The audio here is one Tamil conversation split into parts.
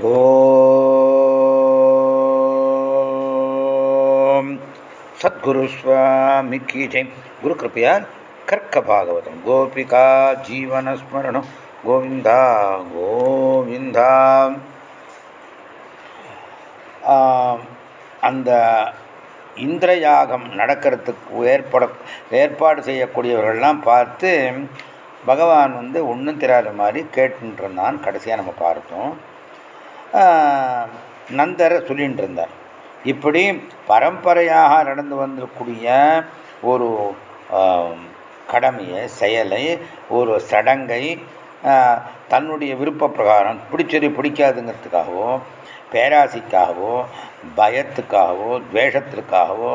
ஓம். சத்குரு சுவாமி கி ஜெய். குரு கிருப்பையால் கர்க்க பாகவதம். கோபிகா ஜீவனஸ்மரணம் கோவிந்தா கோவிந்தா. அந்த இந்திரயாகம் நடக்கிறதுக்கு ஏற்பட ஏற்பாடு செய்யக்கூடியவர்கள்லாம் பார்த்து பகவான் வந்து ஒன்றும் தெரியாத மாதிரி கேட்டுருந்தான் கடைசியாக நம்ம பார்த்தோம். நந்தரை சொல்லிகிட்டு இருந்தார் இப்படி பரம்பரையாக நடந்து வந்திருக்கூடிய ஒரு கடமையை செயலை ஒரு சடங்கை தன்னுடைய விருப்ப பிரகாரம் பிடிச்சது பிடிக்காதுங்கிறதுக்காகவோ பேராசிக்காகவோ பயத்துக்காகவோ துவேஷத்திற்காகவோ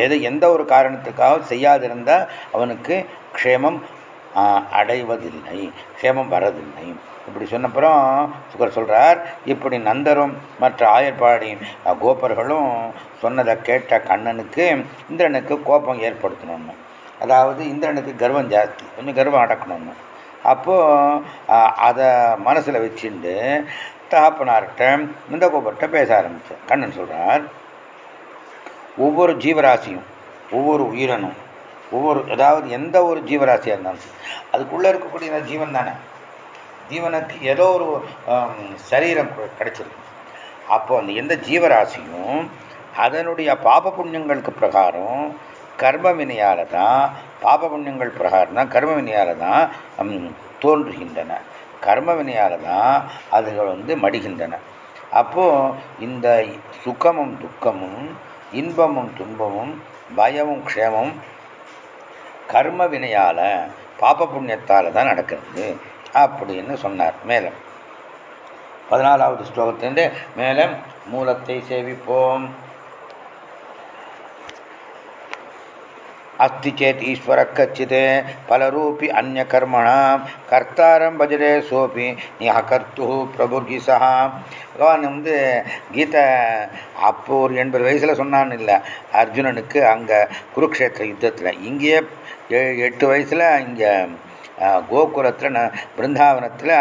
எது எந்த ஒரு காரணத்துக்காகவும் செய்யாதிருந்தால் அவனுக்கு க்ஷேமம் அடைவதில்லை க்ஷேமம் வரதில்லை. இப்படி சொன்னப்புறம் சுகர் சொல்கிறார் இப்படி நந்தரும் மற்ற ஆயர்பாடி கோபர்களும் சொன்னதை கேட்ட கண்ணனுக்கு இந்திரனுக்கு கோபம் ஏற்படுத்தணும்னு. அதாவது இந்திரனுக்கு கர்வம் ஜாஸ்தி கொஞ்சம் கர்வம் அடக்கணும்னு. அப்போது அதை மனசில் வச்சுட்டு தகப்பனார்கிட்ட நந்தகோபர்கிட்ட பேச ஆரம்பித்தார் கண்ணன் சொல்கிறார் ஒவ்வொரு ஜீவராசியும் ஒவ்வொரு உயிரனும் ஒவ்வொரு அதாவது எந்த ஒரு ஜீவராசியாக இருந்தாலும் சரி அதுக்குள்ளே இருக்கக்கூடிய ஜீவன் தானே? ஜீவனுக்கு ஏதோ ஒரு சரீரம் கிடைச்சிருக்கு. அப்போ அந்த எந்த ஜீவராசியும் அதனுடைய பாப புண்ணியங்களுக்கு பிரகாரம் கர்ம வினையால் தான் பாப புண்ணியங்கள் பிரகாரம் தான் கர்ம வினையால் தான் தோன்றுகின்றன. கர்ம வினையால் தான் அதுகள் வந்து மடிகின்றன. அப்போது இந்த சுகமும் துக்கமும் இன்பமும் துன்பமும் பயமும் க்ஷேமும் கர்ம வினையால் பாப புண்ணியத்தால் தான் நடக்கிறது அப்படின்னு சொன்னார் மேலே பதினாலாவது ஸ்லோகத்திலிருந்து மேலே மூலத்தை சேவிப்போம் अस्ति चेत् ईश्वरः कच्चित् फलरूपि अन्यकर्मणां கர்த்தாரம் பஜரே சோபி நியா கர்த்து பிரபுர்கி சஹா பகவான் வந்து கீதை அப்போ ஒரு எண்பது வயசில் சொன்னான்னு இல்லை அர்ஜுனனுக்கு அங்கே குருக்ஷேத்திர யுத்தத்தில் இங்கேயே எட்டு வயசில் இங்கே கோகுலத்தில் நான் பிருந்தாவனத்தில்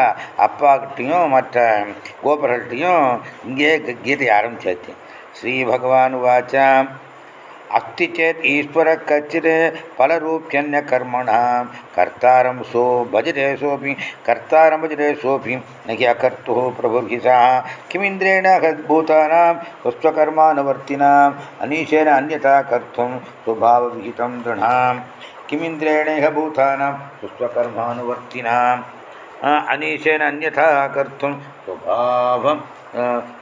அப்பாக்கிட்டேயும் மற்ற கோபர்கள்கிட்டையும் இங்கேயே கீதையை ஆரம்பிச்சாச்சு. ஸ்ரீ பகவான் உவாச்சா. அஸ்தி சேத் ஈஸ்வர கச்சித் பலரூபியன்ய கர்மணாம். கர்த்தாரம் சோ பஜரே சோபி கர்த்தாரம் பஜரே சோபி நகி அகர்த்து பிரபுர்ஹிசா கிமிந்திரேண ஹத்பூதானாம் ஹஸ்வகர்மானுவர்த்தினாம் அனீஷேன அந்யதா கர்த்தும் சுபாவவிகிதம் திருணாம். किमिन्द्रेणेह भूतानां स्वस्वकर्मानुवर्तिनाम् अनीशेन अन्यथा कर्तुं स्वभावं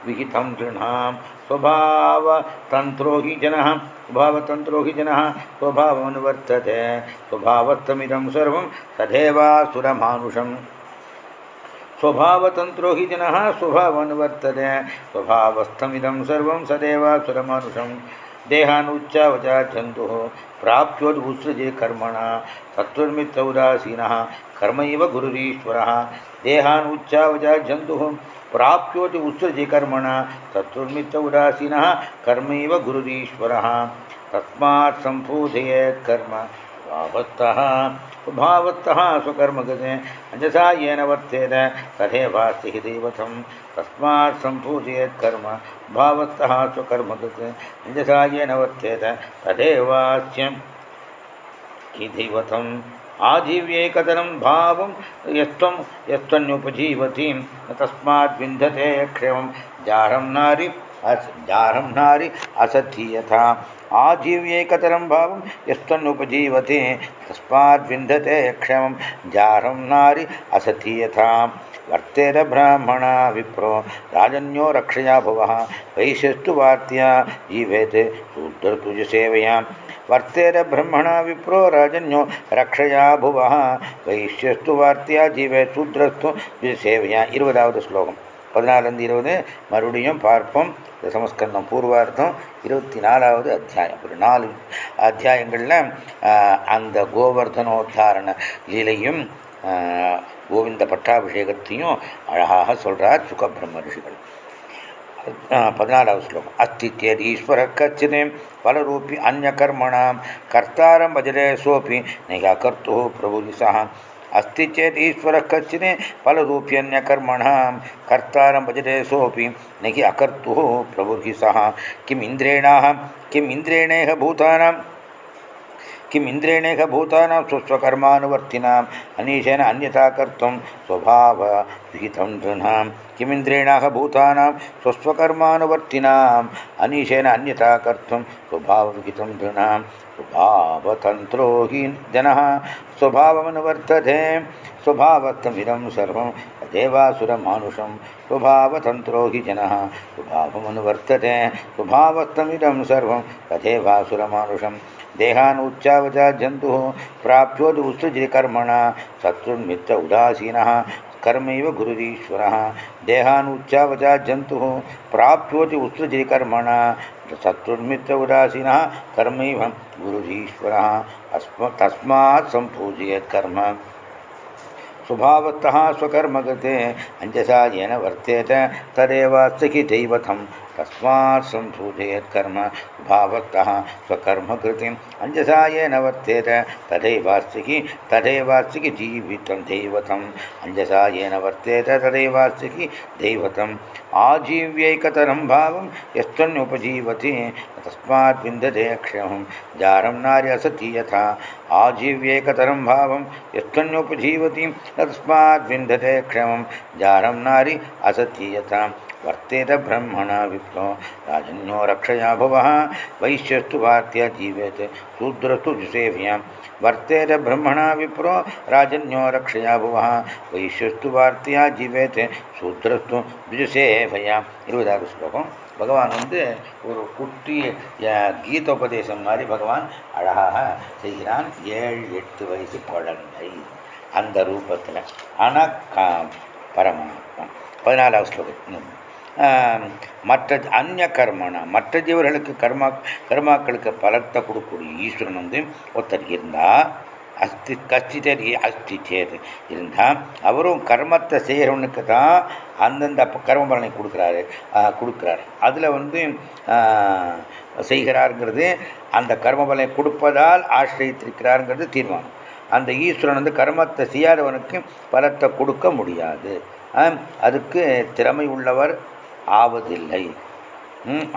विहितं दृढां स्वभावतन्त्रो हि जनः स्वभावतन्त्रो हि जनः, स्वभावमनुवर्तते स्वभावस्तमिदं सर्वं तथैवासुरमानुषम् स्वभावतन्त्रो हि जनः, स्वभावमनुवर्तते स्वभावस्थमिदं सर्वं सदैवासुरमानुषं देहानुच्चावचा जन्तुः। प्राप्योद्भुसृजे कर्मणा। तत्त्वमित्रौदासीनः कर्मैव गुरुरीश्वरः। देहानुच्चावचा प्राप्योति उत्सृजे कर्मणा। तत्त्वमित्र उदासीनः कर्मैव गुरुरीश्वरः। तस्मात् सम्बोधयेत् कर्म। भावत्तः भावत्तः स्वकर्मगते अजसा येन वर्तेत। तथैवास्ति हि दैवतं तस्मात् सम्पूजयेत् कर्म। भावत्तः स्वकर्मगते अजसा येन वर्तेत। तथैवास्यं हि दैवतम् आजीव्येकतरं भावं यस्त्वं यस्त्वन्युपजीवतीं। तस्मात् विन्धते क्षमं जारं नारि जारं नारि असति यथा आजीव्यैकतरं भावं यस्त्वनुपजीवते तस्माद्विन्दते क्षमं जार्हं नारि असति यथा। वर्तेरब्राह्मणा विप्रो, राजन्यो रक्षया भुवः वैशस्तु वार्त्या, जीवेत् वर्तेर वर्तेरब्रह्मणा विप्रो, राजन्यो रक्षया भुवः वैश्यस्तु वार्त्या जीवेत् शूद्रस्तु द्विसेवया इरुवदावद् श्लोकम्। பதினாலருந்து இருபது மறுபடியும் பார்ப்போம். தசமஸ்கந்தம் பூர்வார்த்தம் இருபத்தி நாலாவது அத்தியாயம். ஒரு நாலு அத்தியாயங்களில் அந்த கோவர்தனோத்தாரண லீலையும் கோவிந்த பட்டாபிஷேகத்தையும் அழகாக சொல்கிறார் சுகபிரம்ம ரிஷிகள். பதினாலாவது ஸ்லோகம். அஸ்தித்யத் ஈஸ்வர கச்சிதே பலரூபி அந்நகர்மணாம் கர்த்தாரம் பஜரே சோபி நைகா பிரபுதி பிரபுதிசா अस्ति चेत् ईश्वरः कश्चित् फलरूप्यन्यकर्मणां कर्तारं भजते सोऽपि न हि अकर्तुः प्रभुः सः किम् इन्द्रेणाः किम् इन्द्रेणेह भूतानां किम् इन्द्रेणेह भूतानां स्वस्वकर्मानुवर्तिनाम् अनीशेन अन्यथा कर्तुं स्वभावविहितं नृणां किमिन्द्रेणाः भूतानां स्वस्वकर्मानुवर्तिनाम् अनीशेन अन्यथा कर्तुं स्वभावविहितं नृणां स्वभावतन्त्रो हि जनः स्वभावमनुवर्तते स्वभावत्वमिदं सर्वं देवासुरमानुषं। स्वभावतन्त्रो हि जनः स्वभावमनुवर्तते स्वभावत्वमिदं सर्वं तथैवासुरमानुषं देहानुच्चावचा जन्तुः प्राप्योति उत्सृजकर्मणा शत्रुन्मित्र उदासीनः, कर्मैव गुरुरीश्वरः। देहानुच्चावचा जन्तुः प्राप्योति उत्सृजकर्मणा कर्म कर्मैव गुरुरीश्वरः अस्म तस्मात् सम्पूजयेत् कर्म। स्वभावतः स्वकर्मकृते अञ्जसा येन वर्तेत तदेवास्ति हि दैवतं तस्मात् सम्भूतयेत् कर्म भावतः स्वकर्मकृतिम् अञ्जसा येन वर्तेत तथैवास्ति हि तथैवास्ति हि जीवितं दैवतम्। अञ्जसा येन वर्तेत तदैवास्ति हि दैवतम्। आजीव्यैकतरं भावं यस्त्वन्युपजीवति, तस्मात् विन्दते क्षमं जारं नार्य असति यथा, आजीव्यैकतरं भावं यस्त्वन्युपजीवति, तस्मात् विन्दते क्षमं जारं नारि असति यथा। वर्तेत ब्रह्मणा विप्रो राजन्यो रक्षया भुवः वैश्यस्तु वार्त्य जीवेत् शूद्रस्तु जुसेव्यां वर्तेत ब्रह्मणा विप्रो राजन्यो रक्षया भुवः वैश्यस्तु வார்த்தையா ஜீவேத் சூத்ரஸ்து துஜசேவையா இருபதாவது ஸ்லோகம் பகவான் வந்து ஒரு குட்டி கீதோபதேசம் மாதிரி பகவான் அழகாக செய்கிறான் ஏழு எட்டு வயசு குழந்தை அந்த ரூபத்தில் ஆனால் பரமாத்மா பதினாலாவது ஸ்லோகம் மற்ற அந்நிய கர்மனா மற்ற ஜீவர்களுக்கு கர்மா கர்மாக்களுக்கு பலத்தை கொடுக்கக்கூடிய ஈஸ்வரன் வந்து ஒருத்தர் இருந்தால் அஸ்தி கஷ்டிதர் அஸ்தி சேது இருந்தால் அவரும் கர்மத்தை செய்கிறவனுக்கு தான் அந்தந்த கர்ம பலனை கொடுக்குறாரு கொடுக்குறாரு. அதில் வந்து செய்கிறாருங்கிறது அந்த கர்ம பலனை கொடுப்பதால் ஆசிரியத்திருக்கிறாருங்கிறது தீர்மானம். அந்த ஈஸ்வரன் வந்து கர்மத்தை செய்யாதவனுக்கு பலத்தை கொடுக்க முடியாது. அதுக்கு திறமை உள்ளவர் ஆவதில்லை.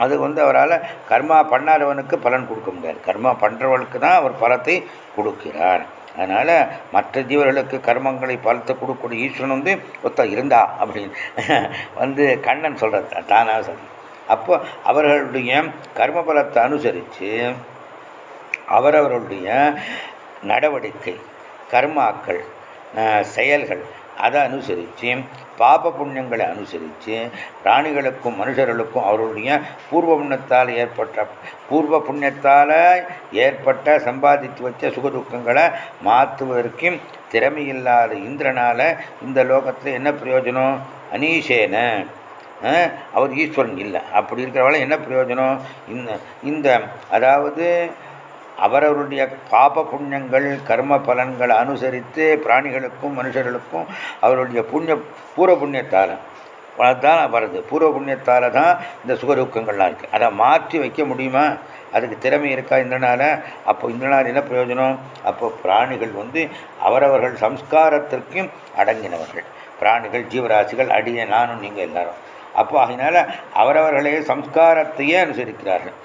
அது வந்து அவரால் கர்மா பண்ணாதவனுக்கு பலன் கொடுக்க முடியாது. கர்மா பண்ணுறவனுக்கு தான் அவர் பலத்தை கொடுக்கிறார். அதனால் மற்ற ஜீவர்களுக்கு கர்மங்களை பலத்தை கொடுக்கக்கூடிய ஈஸ்வரன் வந்து ஒத்த இருந்தா அப்படின்னு. வந்து கண்ணன் சொல்கிறது தானாக சொல்லி அப்போ அவர்களுடைய கர்ம பலத்தை அனுசரித்து அவரவர்களுடைய நடவடிக்கை கர்மாக்கள் செயல்கள் அதை அனுசரித்து பாப புண்ணியங்களை அனுசரித்து பிராணிகளுக்கும் மனுஷர்களுக்கும் அவருடைய பூர்வ புண்ணியத்தால் ஏற்பட்ட பூர்வ புண்ணியத்தால் ஏற்பட்ட சம்பாதித்து வச்ச சுகதுக்கங்களை மாற்றுவதற்கும் திறமையில்லாத இந்திரனால் இந்த லோகத்தில் என்ன பிரயோஜனம்? அனீஷேன அவர் ஈஸ்வரன் இல்லை. அப்படி இருக்கிறவள என்ன பிரயோஜனம்? இந்த இந்த அதாவது அவரவருடைய பாப புண்ணியங்கள் கர்ம பலன்களை அனுசரித்து பிராணிகளுக்கும் மனுஷர்களுக்கும் அவருடைய புண்ணிய பூர்வ புண்ணியத்தால். தான் வருது பூர்வ புண்ணியத்தால் தான் இந்த சுகதுக்கங்கள்லாம் இருக்குது அதை மாற்றி வைக்க முடியுமா? அதுக்கு திறமை இருக்கா இந்திரனால்? அப்போ இந்திரனால் என்ன பிரயோஜனம்? அப்போ பிராணிகள் வந்து அவரவர்கள் சம்ஸ்காரத்திற்கும் அடங்கினவர்கள். பிராணிகள் ஜீவராசிகள் அடிய நானும் நீங்கள் எல்லாரும். அப்போ அதனால் அவரவர்களே சம்ஸ்காரத்தையே அனுசரிக்கிறார்கள்.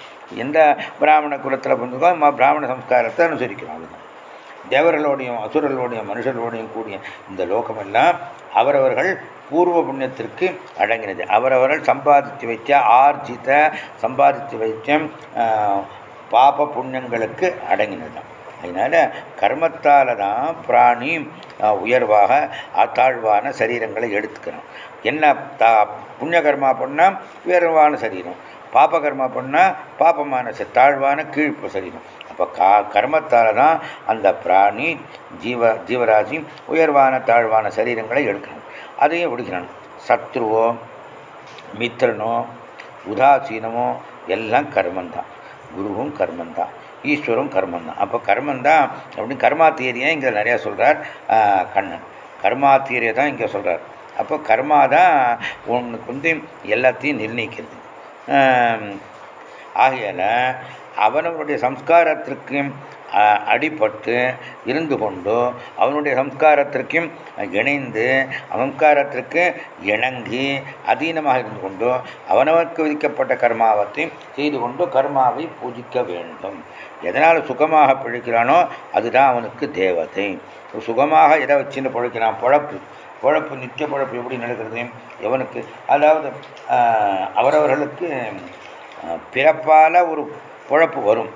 எந்த பிராமண குலத்தில் பிறந்ததோ நம்ம பிராமண சம்ஸ்காரத்தை அனுசரிக்கிறோம் அதுதான் தேவர்களோடையும் அசுரர்களோடையும் மனுஷர்களோடையும் கூடிய இந்த லோகமெல்லாம் அவரவர்கள் பூர்வ புண்ணியத்திற்கு அடங்கினது. அவரவர்கள் சம்பாதித்து வைத்த ஆர்ஜித சம்பாதித்து வைத்த பாப புண்ணியங்களுக்கு அடங்கினது அதனால் கர்மத்தால் தான் பிராணி உயர்வாக தாழ்வான சரீரங்களை எடுத்துக்கிறோம் என்ன தா புண்ணிய கர்மா பண்ணால் உயர்வான சரீரம் பாப கர்மா பண்ணால் பாபமான தாழ்வான கீழ்ப்பு சரீரம். அப்போ கா கர்மத்தால் தான் அந்த பிராணி ஜீவ ஜீவராசி உயர்வான தாழ்வான சரீரங்களை எடுக்கணும். அதையும் விடுக்கிறான் சத்ருவோ மித்திரனோ உதாசீனமோ எல்லாம் கர்மந்தான். குருவும் கர்மந்தான். ஈஸ்வரும் கர்மம் தான் அப்போ கர்மந்தான் அப்படின்னு கர்மா தியரியை இங்கே நிறையா சொல்கிறார் கண்ணன். கர்மா தியரியை தான் இங்கே சொல்கிறார் அப்போ கர்மா தான் உனக்கு வந்து எல்லாத்தையும் நிர்ணயிக்கிறது. ஆகையால் அவனவனுடைய சம்ஸ்காரத்திற்கும் அடிபட்டு இருந்து கொண்டு அவனுடைய சம்ஸ்காரத்திற்கும் இணைந்து சம்ஸ்காரத்திற்கு இணங்கி அதீனமாக இருந்து கொண்டு அவனவருக்கு விதிக்கப்பட்ட கர்மாவத்தை செய்து கொண்டு கர்மாவை பூஜிக்க வேண்டும். எதனால் சுகமாக பிழைக்கிறானோ அதுதான் அவனுக்கு தேவதை. சுகமாக எதை வச்சுன்னு பிழைக்கிறான்? பொழப்பு. பொழப்பு நித்திய பொழப்பு எப்படி நடக்கிறது? எவனுக்கு? அதாவது அவரவர்களுக்கு பிறப்பால் ஒரு குழப்பு வரும்.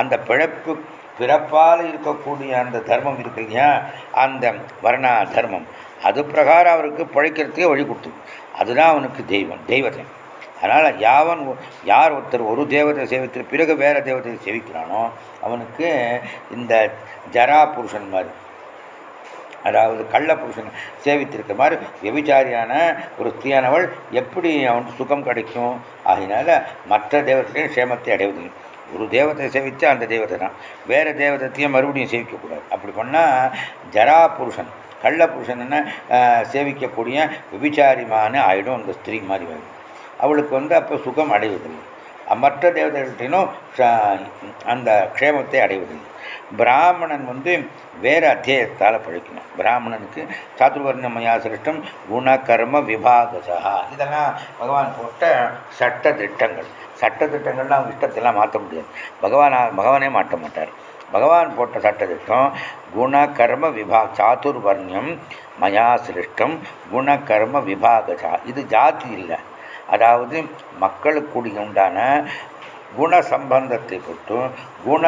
அந்த பிழப்பு பிறப்பால் இருக்கக்கூடிய அந்த தர்மம் இருக்கு இல்லையா? அந்த வர்ணா தர்மம் அது பிரகாரம் அவருக்கு பிழைக்கிறதுக்கே வழி கொடுத்து அதுதான் அவனுக்கு தெய்வம் தெய்வத்தை. அதனால் யாவன் யார் ஒருத்தர் ஒரு தேவத்தை சேவித்து பிறகு வேறு தேவத்தை சேவிக்கிறானோ அவனுக்கு இந்த ஜரா புருஷன் மாதிரி அதாவது கள்ள புருஷன் சேவித்திருக்க மாதிரி விபச்சாரியான ஒரு ஸ்திரியானவள் எப்படி அவனுக்கு சுகம் கிடைக்கும்? ஆகினால மற்ற தேவத்தையும் சேமத்தை அடைவதில்லை. ஒரு தேவத்தை சேவித்து அந்த தேவத்தை தான். வேறு தேவதத்தையும் மறுபடியும் சேவிக்கக்கூடாது. அப்படி பண்ணால் ஜரா புருஷன் கள்ள புருஷன்னு சேவிக்கக்கூடிய விபிச்சாரிமான ஆயிடும். அந்த ஸ்திரீ மாதிரி ஆகிடும் அவளுக்கு வந்து அப்போ சுகம் அடைவதில்லை. மற்ற தேவதைகள்கிட்டையும் அந்த க்ஷேமத்தை அடைவதில்லை. பிராமணன் வந்து வேறு அத்தியாயத்தால் பழிக்கணும் பிராமணனுக்கு சாத்துர்வர்ணமயா சிருஷ்டம் குண கர்ம விபாகசா இதெல்லாம் பகவான் போட்ட சட்ட திட்டங்கள். சட்ட திட்டங்கள்லாம் அவங்க இஷ்டத்தெல்லாம் மாற்ற முடியாது. பகவான் பகவானே மாற்ற மாட்டார். பகவான் போட்ட சட்டத்திட்டம் குண கர்ம விபா சாத்துர்வர்ணியம் மயா சிருஷ்டம் குண கர்ம விபாகசா. இது ஜாதி இல்லை. அதாவது மக்களுக்கு உண்டான குண சம்பந்தத்தை போட்டும் குண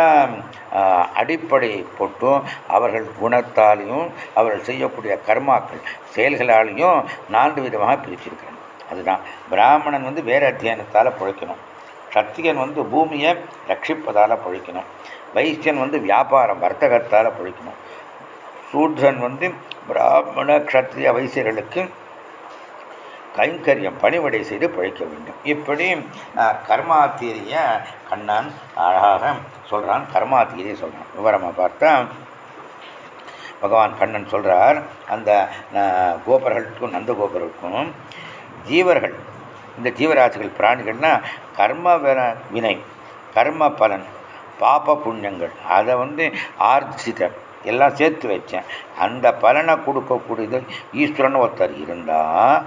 அடிப்படையை போட்டும் அவர்கள் குணத்தாலையும் அவர்கள் செய்யக்கூடிய கர்மாக்கள் செயல்களாலையும் நான்கு விதமாக பிரிச்சிருக்கிறாங்க அதுதான். பிராமணன் வந்து வேறு அத்தியானத்தால் பிழைக்கணும். சத்தியன் வந்து பூமியை ரட்சிப்பதால் பிழைக்கணும். வைசியன் வந்து வியாபாரம் வர்த்தகத்தால் பிழைக்கணும். சூத்ரன் வந்து பிராமண க்ஷத்ரிய வைசியர்களுக்கு கைங்கரியம் பணிவடை செய்து பழிக்க வேண்டும். இப்படி கர்மாத்தீரிய கண்ணன் அழகாக சொல்கிறான் கர்மாத்தீரியை சொல்கிறான் விவரமாக பார்த்தா பகவான் கண்ணன் சொல்கிறார் அந்த கோபர்களுக்கும் நந்த கோபர்களுக்கும் ஜீவர்கள் இந்த ஜீவராசிகள் பிராணிகள்னா கர்ம வினை கர்ம பலன் பாப புண்ணியங்கள். அதை வந்து ஆர்ஜித எல்லாம் சேர்த்து வச்சேன். அந்த பலனை கொடுக்கக்கூடியது ஈஸ்வரன் ஒருத்தர் இருந்தால்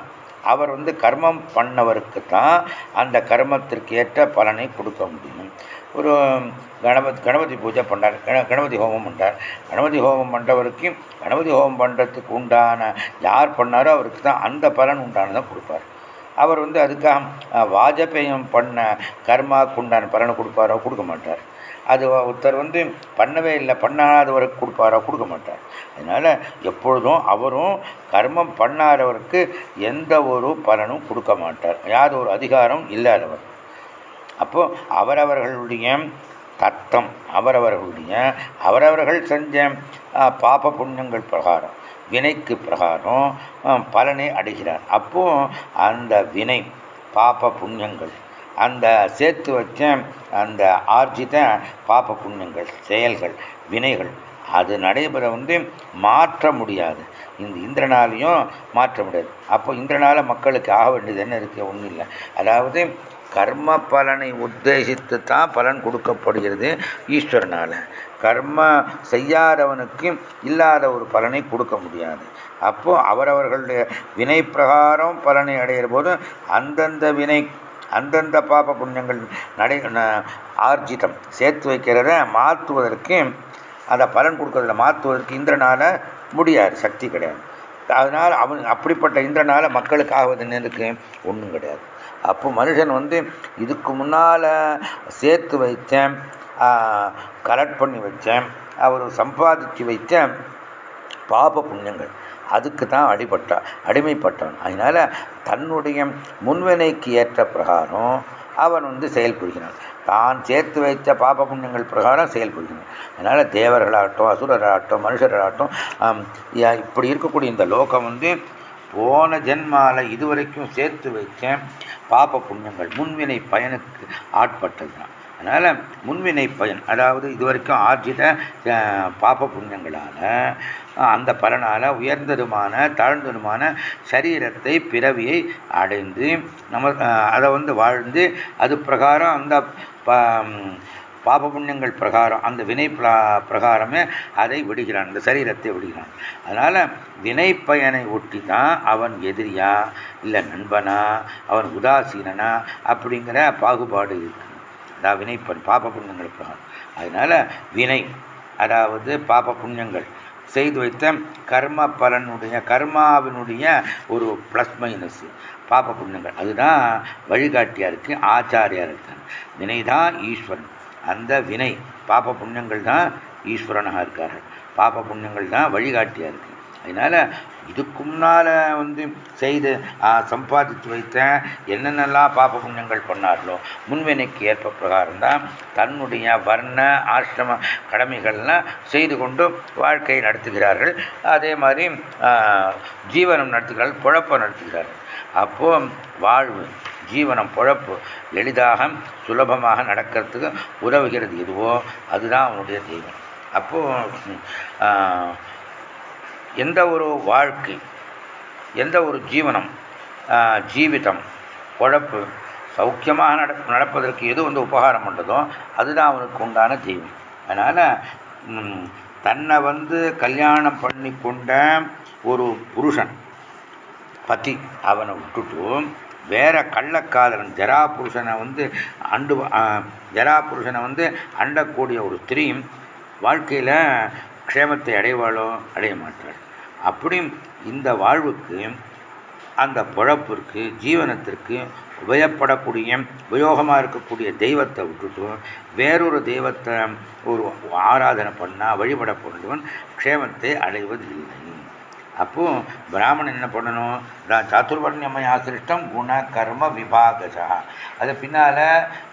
அவர் வந்து கர்மம் பண்ணவருக்கு தான் அந்த கர்மத்திற்கு ஏற்ற பலனை கொடுக்க முடியும். ஒரு கணபதி கணபதி பூஜை பண்ணார் கணபதி ஹோமம் பண்ணார் கணபதி ஹோமம் பண்ணுறவருக்கு கணபதி ஹோமம் பண்ணுறதுக்கு உண்டான யார் பண்ணாரோ அவருக்கு தான் அந்த பலன் உண்டானதான் கொடுப்பார். அவர் வந்து அதுக்காக வாஜபேயம் பண்ண கர்மாவுக்கு உண்டான பலனை கொடுப்பாரோ? கொடுக்க மாட்டார். அது ஒருத்தர் வந்து பண்ணவே இல்லை பண்ணாதவருக்கு கொடுப்பாரோ? கொடுக்க மாட்டார். அதனால் எப்பொழுதும் அவரும் கர்மம் பண்ணாதவருக்கு எந்த ஒரு பலனும் கொடுக்க மாட்டார். யார் ஒரு அதிகாரம் இல்லாதவர். அப்போது அவரவர்களுடைய தத்தம் அவரவர்களுடைய அவரவர்கள் செஞ்ச பாப புண்ணியங்கள் பிரகாரம். வினைக்கு பிரகாரம் பலனை அடைகிறார். அப்போ அந்த வினை பாப புண்ணியங்கள் அந்த சேர்த்து வச்ச அந்த ஆர்ஜித பாப புண்ணியங்கள் செயல்கள் வினைகள் அது நடைபெற வந்து மாற்ற முடியாது. இந்த இந்திரனாலையும் மாற்ற முடியாது. அப்போ இந்திரனால மக்களுக்கு ஆக வேண்டியது என்ன இருக்குது ஒன்றும் இல்லை. அதாவது கர்ம பலனை உத்தேசித்து தான் பலன் கொடுக்கப்படுகிறது ஈஸ்வரனால். கர்ம செய்யாதவனுக்கு இல்லாத ஒரு பலனை கொடுக்க முடியாது. அப்போது அவரவர்களுடைய வினை பிரகாரம் பலனை அடைகிற போது அந்தந்த வினை அந்தந்த பாப புண்ணியங்கள் நடை ஆர்ஜிதம் சேர்த்து வைக்கிறத மாற்றுவதற்கு அதை பலன் கொடுக்கறதில்ல மாற்றுவதற்கு இந்திரனால் முடியாது சக்தி கிடையாது. அதனால் அவன் அப்படிப்பட்ட இந்திரனால் மக்களுக்கு ஆகுவது இருக்கு? ஒன்றும் கிடையாது. அப்போ மனுஷன் வந்து இதுக்கு முன்னால் சேர்த்து வைத்தேன் கலெக்ட் பண்ணி வச்சேன் அவர் சம்பாதிச்சு வைத்த பாப புண்ணியங்கள். அதுக்கு தான் அடிபட்டா அடிமைப்பட்டவன். அதனால் தன்னுடைய முன்வினைக்கு ஏற்ற பிரகாரம் அவன் வந்து செயல்புரிகிறான் தான் சேர்த்து வைத்த பாப புண்ணியங்கள் பிரகாரம் செயல்புரிகிறான் அதனால் தேவர்களாகட்டும் அசுரராகட்டும் மனுஷராகட்டும் இப்படி இருக்கக்கூடிய இந்த லோகம் வந்து போன ஜென்மாவில் இதுவரைக்கும் சேர்த்து வைத்த பாப புண்ணியங்கள். முன்வினை பயனுக்கு ஆட்பட்டது தான் அதனால் முன்வினை பயன் அதாவது இதுவரைக்கும் ஆர்ஜித பாப புண்ணியங்களால் அந்த பலனால் உயர்ந்ததுமான தாழ்ந்ததுமான சரீரத்தை பிறவியை அடைந்து நம்ம அதை வந்து வாழ்ந்து அது பிரகாரம் அந்த பாப புண்ணியங்கள் பிரகாரம் அந்த வினை பிரகாரமே அதை விடுகிறான் இந்த சரீரத்தை விடுகிறான். அதனால் வினை பயனை ஒட்டி தான் அவன் எதிரியா இல்லை நண்பனா அவன் உதாசீனனா அப்படிங்கிற பாகுபாடு இருக்கு. அதான் வினைப்பன் பாப புண்ணியங்கள் பிரகாரம். அதனால் வினை அதாவது பாப புண்ணியங்கள் செய்து வைத்த கர்ம பலனுடைய கர்மாவினுடைய ஒரு ப்ளஸ் மைனஸ் பாப புண்ணியங்கள் அதுதான் வழிகாட்டியாக இருக்குது ஆச்சாரியாக இருக்காங்க. வினை தான் ஈஸ்வரன். அந்த வினை பாப புண்ணியங்கள் தான் ஈஸ்வரனாக இருக்கார்கள். பாப புண்ணியங்கள் தான் வழிகாட்டியாக இருக்கு. அதனால் இதுக்கு முன்னால் வந்து செய்து சம்பாதித்து வைத்த என்னென்னலாம் பாப புண்ணியங்கள் பண்ணார்களோ முன்வினைக்கு ஏற்ப பிரகாரம் தான் தன்னுடைய வர்ண ஆசிரம கடமைகள்லாம் செய்து கொண்டு வாழ்க்கையை நடத்துகிறார்கள். அதே மாதிரி ஜீவனம் நடத்துகிறார்கள் குழப்பம் நடத்துகிறார்கள். அப்போது வாழ்வு ஜீவனம் பொழப்பு எளிதாக சுலபமாக நடக்கிறதுக்கு உதவுகிறது. எதுவோ அதுதான் அவனுடைய தெய்வம் அப்போது எந்த ஒரு வாழ்க்கை எந்த ஒரு ஜீவனம் ஜீவிதம் பொழப்பு சௌக்கியமாக நட நடப்பதற்கு எது வந்து உபகாரம் பண்ணுறதோ அதுதான் அவனுக்கு உண்டான தெய்வம் அதனால் தன்னை வந்து கல்யாணம் பண்ணி கொண்ட ஒரு புருஷன் பத்தி அவனை விட்டுட்டு வேற கள்ளக்காதலன் ஜராபுருஷனை வந்து அண்டு ஜராபுருஷனை வந்து அண்டக்கூடிய ஒரு ஸ்திரீ வாழ்க்கையில் க்ஷேமத்தை அடைவாளோ அடைய மாட்டாள். அப்படி இந்த வாழ்வுக்கு அந்த பொழப்பிற்கு ஜீவனத்திற்கு உபயப்படக்கூடிய உபயோகமாக இருக்கக்கூடிய தெய்வத்தை விட்டுட்டும் வேறொரு தெய்வத்தை ஒரு ஆராதனை பண்ணால் வழிபட போன்றவன் க்ஷேமத்தை அடைவது இல்லை அப்போ பிராமணன் என்ன பண்ணணும்? சாத்துர்வர்ணியமய சிருஷ்டம் குண கர்ம விபாகசா. அது பின்னால்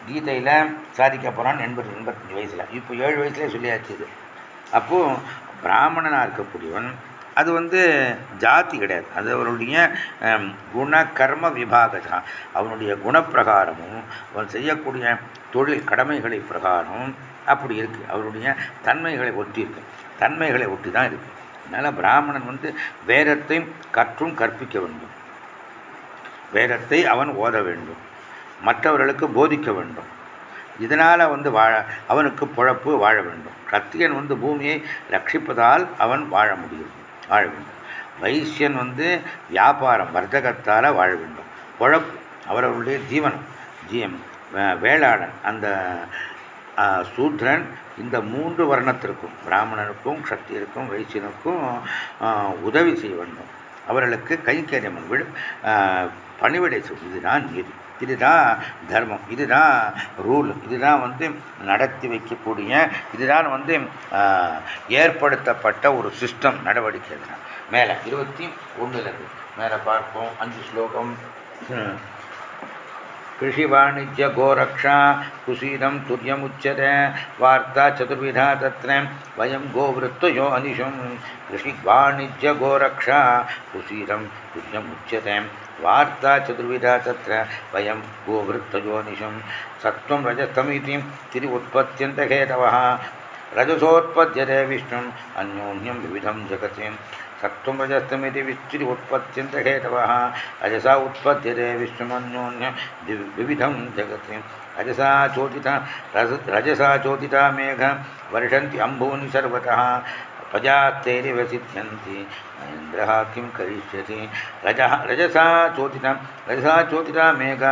கீதையில் சாதிக்க போகிறான் எண்பது எண்பத்தஞ்சு வயசில். இப்போ ஏழு வயசுலேயே சொல்லியாச்சு இது. அப்போது பிராமணனாக இருக்கக்கூடியவன் அது வந்து ஜாதி கிடையாது. அது அவருடைய குண கர்ம விபாகதா அவனுடைய குணப்பிரகாரமும் அவன் செய்யக்கூடிய தொழில் கடமைகளை பிரகாரமும் அப்படி இருக்குது அவருடைய தன்மைகளை ஒட்டி இருக்கு. தன்மைகளை ஒட்டி தான் இருக்குது அதனால் பிராமணன் வந்து வேதத்தை கற்றும் கற்பிக்க வேண்டும். வேதத்தை அவன் ஓத வேண்டும். மற்றவர்களுக்கு போதிக்க வேண்டும். இதனால் வந்து வாழ அவனுக்கு பொழப்பு வாழ வேண்டும். கத்தியன் வந்து பூமியை ரட்சிப்பதால் அவன் வாழ முடியும் வாழ வேண்டும். வைசியன் வந்து வியாபாரம் வர்த்தகத்தால் வாழ வேண்டும். பொழப்பு அவரவருடைய ஜீவனம் ஜீ வேளாளன் அந்த சூத்ரன் இந்த மூன்று வர்ணத்திற்கும் பிராமணனுக்கும் சக்தியருக்கும் வைசியனுக்கும் உதவி செய்ய வேண்டும். அவர்களுக்கு கைங்கரியம் விழு பணிவிடை செய்யும் இதுதான் நீதி. இதுதான் தர்மம். இதுதான் ரூல். இதுதான் வந்து நடத்தி வைக்கக்கூடிய இதுதான் வந்து ஏற்படுத்தப்பட்ட ஒரு சிஸ்டம் நடவடிக்கை தான் மேலே இருபத்தி ஒன்றுலேருந்து மேலே பார்ப்போம். அஞ்சு ஸ்லோகம். कृषिवाणिज्य गोरक्षा कुशीलं तुर्यमुच्यते, वार्ता चतुर्विधा तत्र, वयं गोवृत्तयो अनिशं, कृषिवाणिज्य गोरक्षा कुशीलं तुर्यमुच्यते, वार्ता चतुर्विधा तत्र, वयं गोवृत्तयोनिशं सत्त्वं रजस्तमिति तिरि उत्पत्त्यन्तहेतवः रजसोत्पद्यते विष्णुम् अन्योन्यं विविधं जगति। सत्त्वं रजस्तमिति विच्युति उत्पत्त्यन्त हेतवः। रजसा उत्पद्यते विश्वमन्योन्य विविधं जगति। रजसा चोदिता रजसा चोदिता मेघ वर्षन्ति अम्बूनि सर्वतः। प्रजास्तैरिव सिद्ध्यन्ति। इन्द्रः किं करिष्यति? रजः रजसा चोदिता रजसा चोदिता मेघ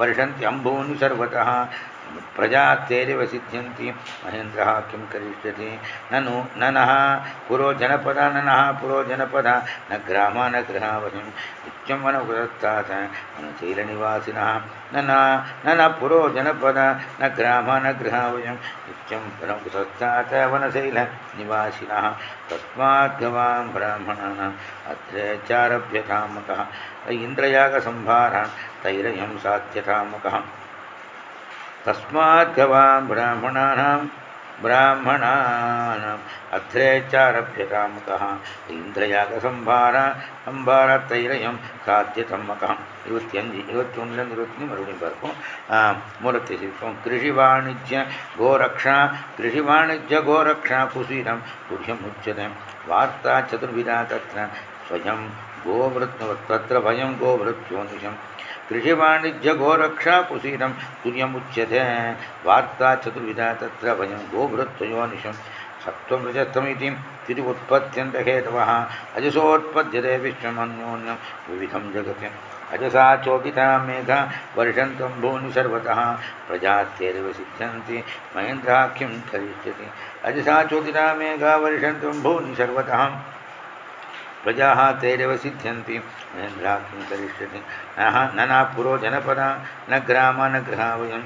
वर्षन्ति अम्बूनि सर्वतः। प्रजात्यैरिव सिद्ध्यन्ति महेन्द्रः किं करिष्यति? ननु, ननः, पुरो जनपद, ननः, पुरो जनपद, न ग्रामा, न गृहावशं नित्यं वनकुदत्तात् वनशैलनिवासिनः नन नन, पुरो जनपद, न ग्रामा, न गृहावशं नित्यं वनकुदत्तात् वनशैलनिवासिनः तस्मात् गवां ब्राह्मणानाम् अत्रेचारभ्यतामकः इन्द्रयागसंभारान् तैरयं साध्यतामकः तस्मा ब्राह्मणानां ब्राह्मणानाम् अध्रेचारभ्य कामकः इन्द्रयागसंभार सम्भारतैलयं खाद्यतम्मकम् खाद्य तमक इवत्यं मरुणिबर्कं मुरतिशिल्पं कृषिवाणिज्य गोरक्षा कृषिवाणिज्य गोरक्षा कुशीरं कुह्यमुच्यते वार्ता चतुर्विधा तत्र, स्वयं गोवृत्तत्र वयं गोवृत्योनिशम् कृषि वाणिज्य गोरक्षा तुय तुल्यमुच्यते वार्ता चतुर्विधा तत्र भयं गोभृत्वयोनिशं सत्त्वमृजत्वमिति इति हेतव अजसोत्पद्यते विश्वमन्योन्यं विविधं जगत। अजसा चोकिता मेघ वर्षं भूमि सर्वतः। प्रजात्येरव सिद्ध्यन्ति महेन्द्राख्यम करिष्यति अजसा चोकिता मेघ वर्षंत भूमि सर्वतः। प्रजाः तैरेव सिद्ध्यन्ति। महेन्द्रः किं करिष्यति। न पुरो जनपदा, न ग्राम, न गृहा वयं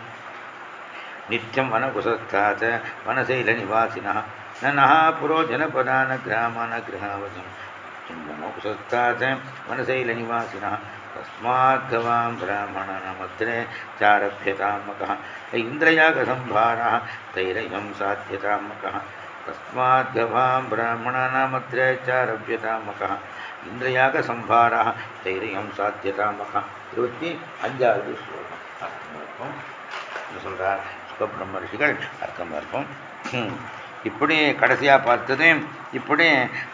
नित्यं वनकुसस्थात्, वनशैलनिवासिनः। न नः पुरो जनपदा, न ग्राम, न गृहा वयं वनकुसस्थात्, वनशैलनिवासिनः। तस्माद्गवां ब्राह्मणनमद्रे चारभ्यतामकः। इन्द्रयागसंभारः तैरयं साध्यतामकः। तस्माद्गवां ब्राह्मणानामद्रे चारभ्यतामकः இந்திரயாக தைரியம் சாத்தியதாமகா இருபத்தி அஞ்சாவது ஸ்லோகம் அர்த்தம் இருக்கும் என்ன சொல்கிறார் சுகபிரம்ம ரிஷிகள் அர்த்தம் இருக்கும் இப்படி கடைசியாக பார்த்தது இப்படி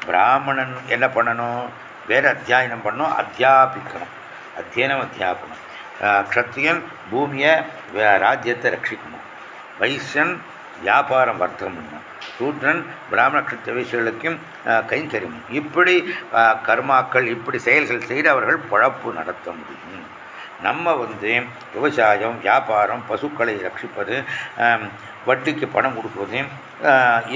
பிராமணன் என்ன பண்ணணும் வேற அத்தியாயனம் பண்ணணும் அத்தியாபிக்கணும் அத்தியனம் அத்தியாபனம் க்ஷத்ரியன் பூமியை ராஜ்யத்தை ரட்சிக்கணும் வைசியன் வியாபாரம் வர்த்தகம் சூத்ரன் பிராமண கிருத்த கைங்கரியம் இப்படி கர்மாக்கள் இப்படி செயல்கள் செய்து அவர்கள் பழப்பு நடத்த முடியும். நம்ம வந்து விவசாயம் வியாபாரம் பசுக்களை ரட்சிப்பது வட்டிக்கு பணம் கொடுக்குவது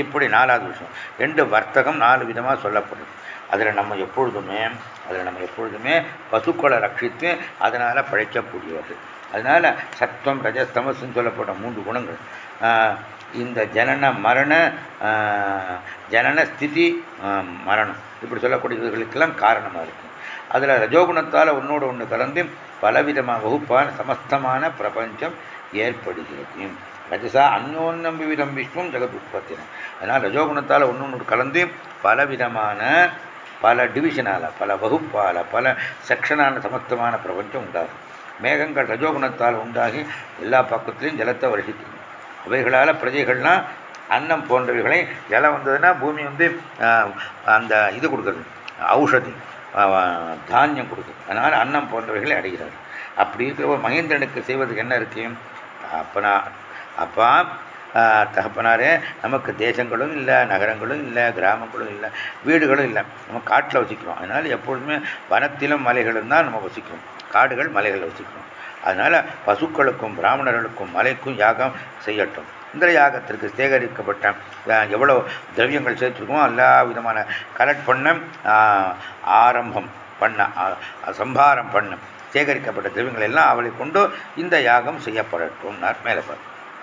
இப்படி நாலாவது விஷயம். ரெண்டு வர்த்தகம் நாலு விதமாக சொல்லப்படுது அதில் நம்ம எப்பொழுதுமே அதில் நம்ம எப்பொழுதுமே பசுக்களை ரட்சித்து அதனால் பழைக்கக்கூடியவர்கள் அதனால் சத்தம் ரஜஸ்தமஸ்ன்னு சொல்லப்பட்ட மூன்று குணங்கள். இந்த ஜனன மரண ஜனன ஸ்திதி மரணம். இப்படி சொல்லக்கூடியவர்களுக்கெல்லாம் காரணமாக இருக்கும். அதில் ரஜோகுணத்தால் ஒன்றோடு ஒன்று கலந்து பலவிதமாக வகுப்பான சமஸ்தமான பிரபஞ்சம் ஏற்படுகிறது. ரஜசா அந்யோன்யம் விவிதம் விஷ்ணும் ஜெகத் உற்பத்தின அதனால் ரஜோகுணத்தால் ஒன்று ஒன்று கலந்து பலவிதமான பல டிவிஷனால் பல வகுப்பால் பல செக்ஷனான சமஸ்தமான பிரபஞ்சம் உண்டாகும். மேகங்கள் ரஜோகுணத்தால் உண்டாகி எல்லா பக்கத்துலேயும் ஜலத்தை வருஷிக்கும் அவைகளால் பிரஜைகள்லாம் அன்னம் போன்றவைகளை ஜலம் வந்ததுன்னா பூமி வந்து அந்த இது கொடுக்குறது ஔஷதி தானியம் கொடுக்குது அதனால் அன்னம் போன்றவைகளை அடைகிறார் அப்படி இருக்கிற மகேந்திரனுக்கு செய்வதுக்கு என்ன இருக்கு? அப்பனா அப்பா தகப்பனாரே நமக்கு தேசங்களும் இல்லை நகரங்களும் இல்லை கிராமங்களும் இல்லை வீடுகளும் இல்லை. நம்ம காட்டில் வசிக்கிறோம். அதனால் எப்பொழுதுமே வனத்திலும் மலைகளும் தான் நம்ம வசிக்கிறோம். காடுகள் மலைகளில் வசிக்கிறோம். அதனால் பசுக்களுக்கும் பிராமணர்களுக்கும் மலைக்கும் யாகம் செய்யட்டும். இந்த யாகத்திற்கு சேகரிக்கப்பட்ட எவ்வளோ திரவியங்கள் சேர்த்துருக்கோமோ எல்லா விதமான கலெக்ட் பண்ண ஆரம்பம் பண்ண சம்பாரம் பண்ண சேகரிக்கப்பட்ட திரவியங்கள் எல்லாம் அவளை கொண்டு இந்த யாகம் செய்யப்படட்டும். மேலே பார்த்து